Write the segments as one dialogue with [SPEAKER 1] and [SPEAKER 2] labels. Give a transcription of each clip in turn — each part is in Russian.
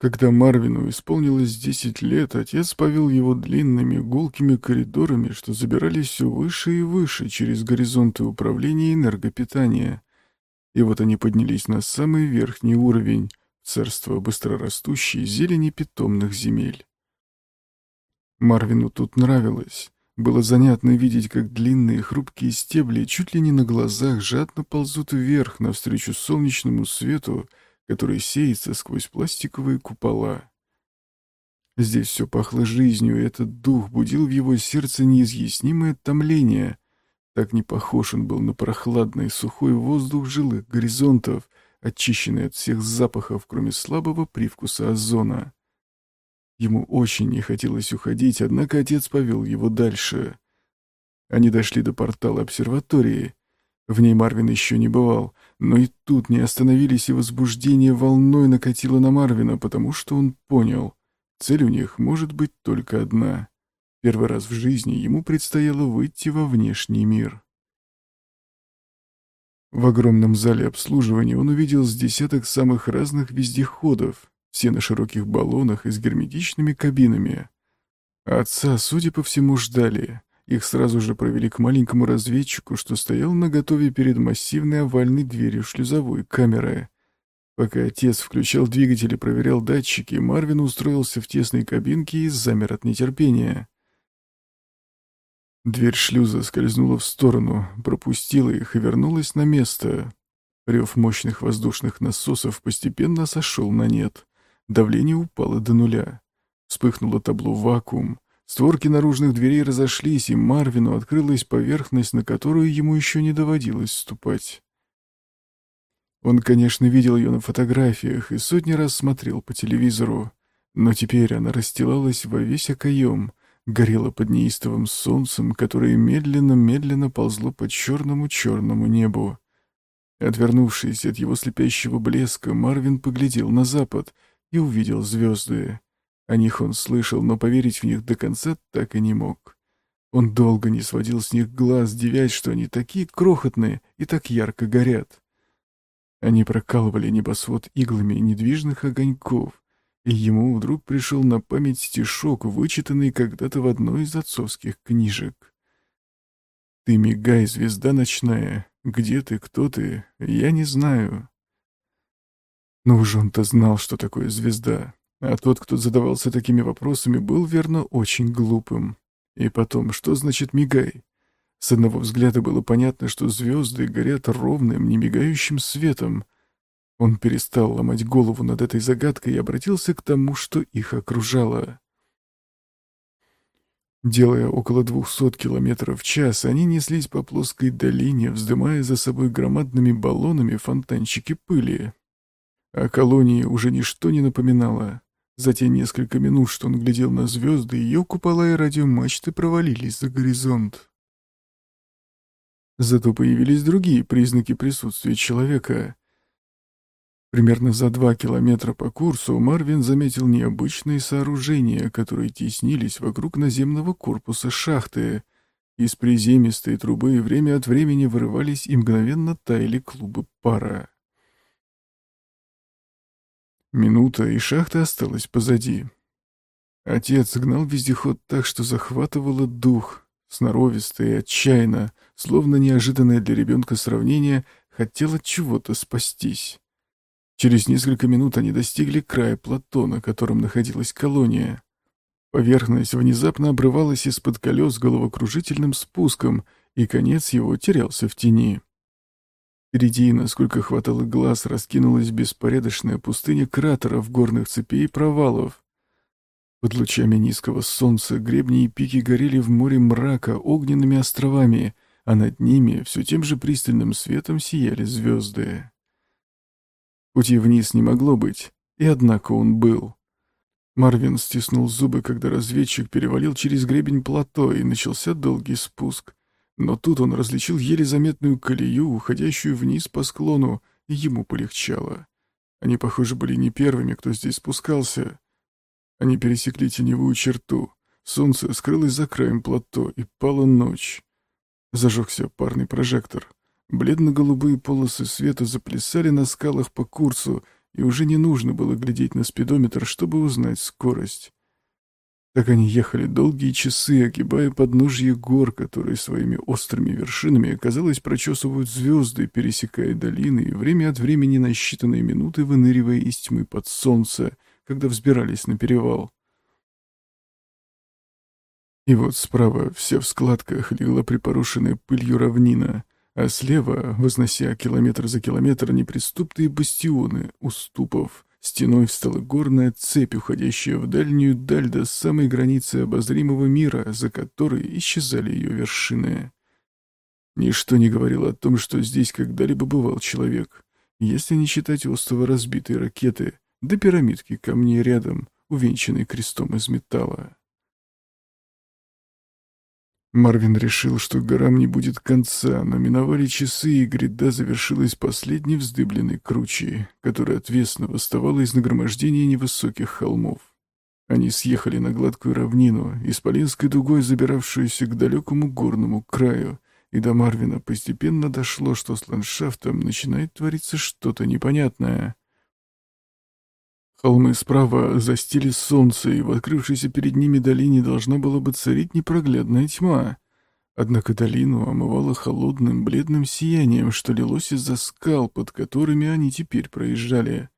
[SPEAKER 1] Когда Марвину исполнилось десять лет, отец повел его длинными гулкими коридорами, что забирались все выше и выше через горизонты управления энергопитания. И вот они поднялись на самый верхний уровень, царство быстрорастущей зелени питомных земель. Марвину тут нравилось. Было занятно видеть, как длинные хрупкие стебли чуть ли не на глазах жадно ползут вверх навстречу солнечному свету, который сеется сквозь пластиковые купола. Здесь все пахло жизнью, и этот дух будил в его сердце неизъяснимое томление. Так не похож он был на прохладный сухой воздух жилых горизонтов, очищенный от всех запахов, кроме слабого привкуса озона. Ему очень не хотелось уходить, однако отец повел его дальше. Они дошли до портала обсерватории. В ней Марвин еще не бывал, но и тут не остановились, и возбуждение волной накатило на Марвина, потому что он понял, цель у них может быть только одна. Первый раз в жизни ему предстояло выйти во внешний мир. В огромном зале обслуживания он увидел с десяток самых разных вездеходов, все на широких баллонах и с герметичными кабинами. Отца, судя по всему, ждали. Их сразу же провели к маленькому разведчику, что стоял наготове перед массивной овальной дверью шлюзовой камеры. Пока отец включал двигатель и проверял датчики, Марвин устроился в тесной кабинке и замер от нетерпения. Дверь шлюза скользнула в сторону, пропустила их и вернулась на место. Рев мощных воздушных насосов постепенно сошел на нет. Давление упало до нуля. Вспыхнуло табло «Вакуум». Створки наружных дверей разошлись, и Марвину открылась поверхность, на которую ему еще не доводилось ступать. Он, конечно, видел ее на фотографиях и сотни раз смотрел по телевизору, но теперь она расстилалась во весь окоем, горела под неистовым солнцем, которое медленно-медленно ползло по черному-черному небу. Отвернувшись от его слепящего блеска, Марвин поглядел на запад и увидел звезды. О них он слышал, но поверить в них до конца так и не мог. Он долго не сводил с них глаз, девясь, что они такие крохотные и так ярко горят. Они прокалывали небосвод иглами недвижных огоньков, и ему вдруг пришел на память стишок, вычитанный когда-то в одной из отцовских книжек. «Ты мигай, звезда ночная, где ты, кто ты, я не знаю». Но уж он-то знал, что такое звезда, а тот, кто задавался такими вопросами, был, верно, очень глупым. И потом, что значит «мигай»? С одного взгляда было понятно, что звезды горят ровным, немигающим светом. Он перестал ломать голову над этой загадкой и обратился к тому, что их окружало. Делая около двухсот километров в час, они неслись по плоской долине, вздымая за собой громадными баллонами фонтанчики пыли. О колонии уже ничто не напоминало. За те несколько минут, что он глядел на звезды, ее купола и радиомачты провалились за горизонт. Зато появились другие признаки присутствия человека. Примерно за два километра по курсу Марвин заметил необычные сооружения, которые теснились вокруг наземного корпуса шахты. Из приземистой трубы время от времени вырывались и мгновенно таяли клубы пара. Минута, и шахта осталась позади. Отец гнал вездеход так, что захватывало дух, сноровисто и отчаянно, словно неожиданное для ребенка сравнение, хотел от чего-то спастись. Через несколько минут они достигли края плато, на котором находилась колония. Поверхность внезапно обрывалась из-под колес головокружительным спуском, и конец его терялся в тени. Впереди, насколько хватало глаз, раскинулась беспорядочная пустыня кратеров, горных цепей и провалов. Под лучами низкого солнца гребни и пики горели в море мрака огненными островами, а над ними все тем же пристальным светом сияли звезды. Пути вниз не могло быть, и однако он был. Марвин стиснул зубы, когда разведчик перевалил через гребень плато, и начался долгий спуск. Но тут он различил еле заметную колею, уходящую вниз по склону, и ему полегчало. Они, похоже, были не первыми, кто здесь спускался. Они пересекли теневую черту. Солнце скрылось за краем плато, и пала ночь. Зажегся парный прожектор. Бледно-голубые полосы света заплясали на скалах по курсу, и уже не нужно было глядеть на спидометр, чтобы узнать скорость. Так они ехали долгие часы, огибая подножье гор, которые своими острыми вершинами, казалось, прочесывают звезды, пересекая долины и время от времени на считанные минуты выныривая из тьмы под солнце, когда взбирались на перевал. И вот справа, вся в складках, легла припорошенная пылью равнина, а слева, вознося километр за километр неприступные бастионы уступов, Стеной встала горная цепь, уходящая в дальнюю даль до самой границы обозримого мира, за которой исчезали ее вершины. Ничто не говорило о том, что здесь когда-либо бывал человек, если не считать острова разбитой ракеты, до пирамидки камней рядом, увенчанной крестом из металла. Марвин решил, что горам не будет конца, но миновали часы, и гряда завершилась последней вздыбленной кручей, которая отвесно восставала из нагромождения невысоких холмов. Они съехали на гладкую равнину, исполинской дугой забиравшуюся к далекому горному краю, и до Марвина постепенно дошло, что с ландшафтом начинает твориться что-то непонятное. Холмы справа застили солнце, и в открывшейся перед ними долине должна была бы царить непроглядная тьма. Однако долину омывало холодным бледным сиянием, что лилось из-за скал, под которыми они теперь проезжали.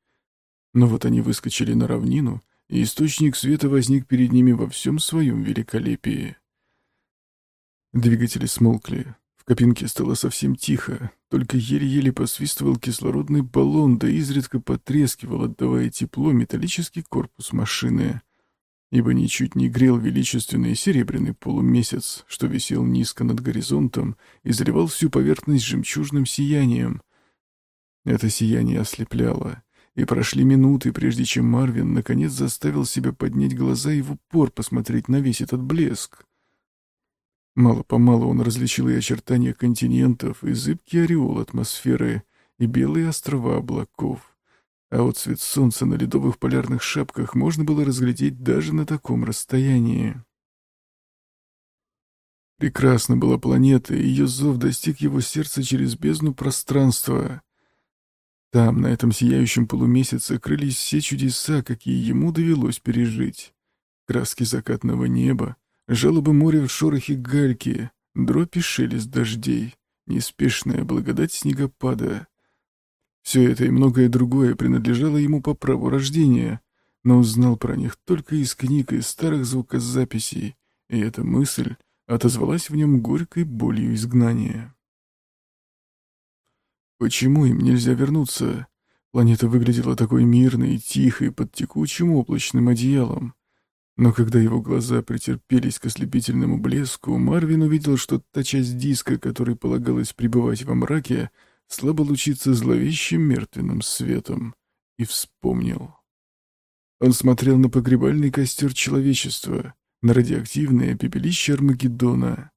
[SPEAKER 1] Но вот они выскочили на равнину, и источник света возник перед ними во всем своем великолепии. Двигатели смолкли. В кабинке стало совсем тихо, только еле-еле посвистывал кислородный баллон, да изредка потрескивал, отдавая тепло металлический корпус машины, ибо ничуть не грел величественный серебряный полумесяц, что висел низко над горизонтом и заливал всю поверхность жемчужным сиянием. Это сияние ослепляло, и прошли минуты, прежде чем Марвин наконец заставил себя поднять глаза и в упор посмотреть на весь этот блеск. Мало-помалу он различил и очертания континентов, и зыбкий ореол атмосферы, и белые острова облаков. А вот цвет солнца на ледовых полярных шапках можно было разглядеть даже на таком расстоянии. Прекрасна была планета, и ее зов достиг его сердца через бездну пространства. Там, на этом сияющем полумесяце, крылись все чудеса, какие ему довелось пережить. Краски закатного неба, Жалобы моря в шорохе гальки, дробь и шелест дождей, неспешная благодать снегопада. Все это и многое другое принадлежало ему по праву рождения, но узнал про них только из книг и старых звукозаписей, и эта мысль отозвалась в нем горькой болью изгнания. Почему им нельзя вернуться? Планета выглядела такой мирной и тихой под текучим облачным одеялом. Но когда его глаза претерпелись к ослепительному блеску, Марвин увидел, что та часть диска, которой полагалось пребывать во мраке, слабо лучится зловещим мертвенным светом, и вспомнил. Он смотрел на погребальный костер человечества, на радиоактивное пепелище Армагеддона.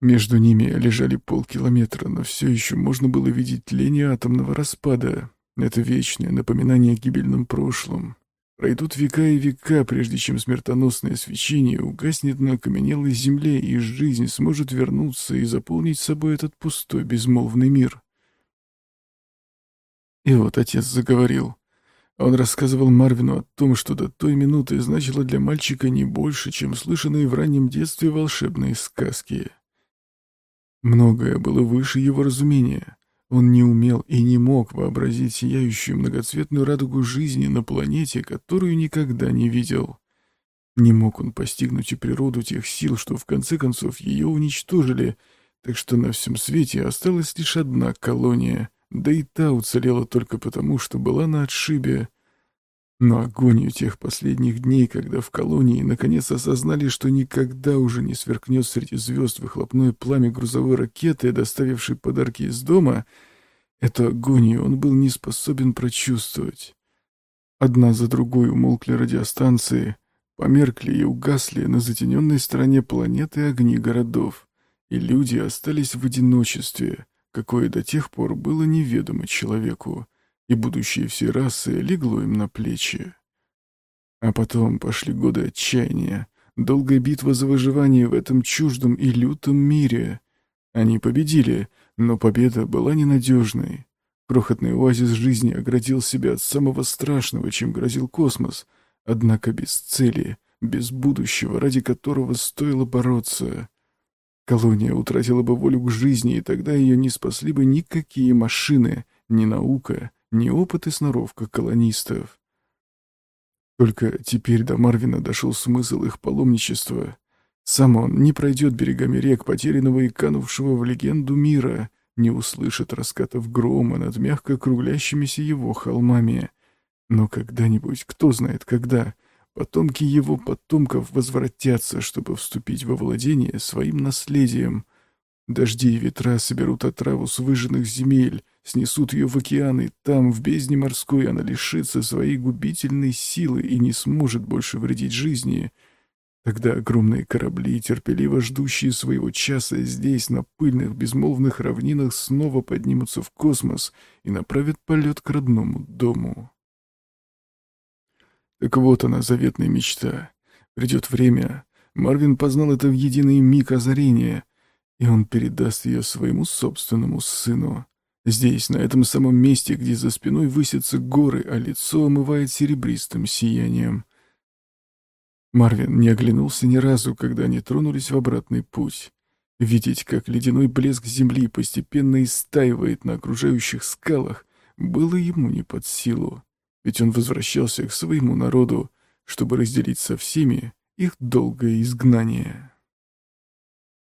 [SPEAKER 1] Между ними лежали полкилометра, но все еще можно было видеть тление атомного распада. Это вечное напоминание о гибельном прошлом, Пройдут века и века, прежде чем смертоносное свечение угаснет на окаменелой земле, и жизнь сможет вернуться и заполнить собой этот пустой, безмолвный мир. И вот отец заговорил. Он рассказывал Марвину о том, что до той минуты значило для мальчика не больше, чем слышанные в раннем детстве волшебные сказки. Многое было выше его разумения. Он не умел и не мог вообразить сияющую многоцветную радугу жизни на планете, которую никогда не видел. Не мог он постигнуть и природу тех сил, что в конце концов ее уничтожили, так что на всем свете осталась лишь одна колония, да и та уцелела только потому, что была на отшибе. Но агонию тех последних дней, когда в колонии наконец осознали, что никогда уже не сверкнет среди звезд выхлопное пламя грузовой ракеты, доставившей подарки из дома, эту агонию он был не способен прочувствовать. Одна за другой умолкли радиостанции, померкли и угасли на затененной стороне планеты огни городов, и люди остались в одиночестве, какое до тех пор было неведомо человеку и будущее всей расы легло им на плечи. А потом пошли годы отчаяния, долгая битва за выживание в этом чуждом и лютом мире. Они победили, но победа была ненадежной. Крохотный оазис жизни оградил себя от самого страшного, чем грозил космос, однако без цели, без будущего, ради которого стоило бороться. Колония утратила бы волю к жизни, и тогда ее не спасли бы никакие машины, ни наука, ни опыт и сноровка колонистов. Только теперь до Марвина дошел смысл их паломничества. Сам он не пройдет берегами рек, потерянного и канувшего в легенду мира, не услышит раскатов грома над мягко круглящимися его холмами. Но когда-нибудь, кто знает когда, потомки его потомков возвратятся, чтобы вступить во владение своим наследием. Дожди и ветра соберут отраву с выжженных земель, снесут ее в океаны, там, в бездне морской, она лишится своей губительной силы и не сможет больше вредить жизни — Тогда огромные корабли, терпеливо ждущие своего часа здесь, на пыльных безмолвных равнинах, снова поднимутся в космос и направят полет к родному дому. Так вот она, заветная мечта. Придет время. Марвин познал это в единый миг озарения, и он передаст ее своему собственному сыну. Здесь, на этом самом месте, где за спиной высятся горы, а лицо омывает серебристым сиянием — Марвин не оглянулся ни разу, когда они тронулись в обратный путь. Видеть, как ледяной блеск земли постепенно истаивает на окружающих скалах, было ему не под силу, ведь он возвращался к своему народу, чтобы разделить со всеми их долгое изгнание.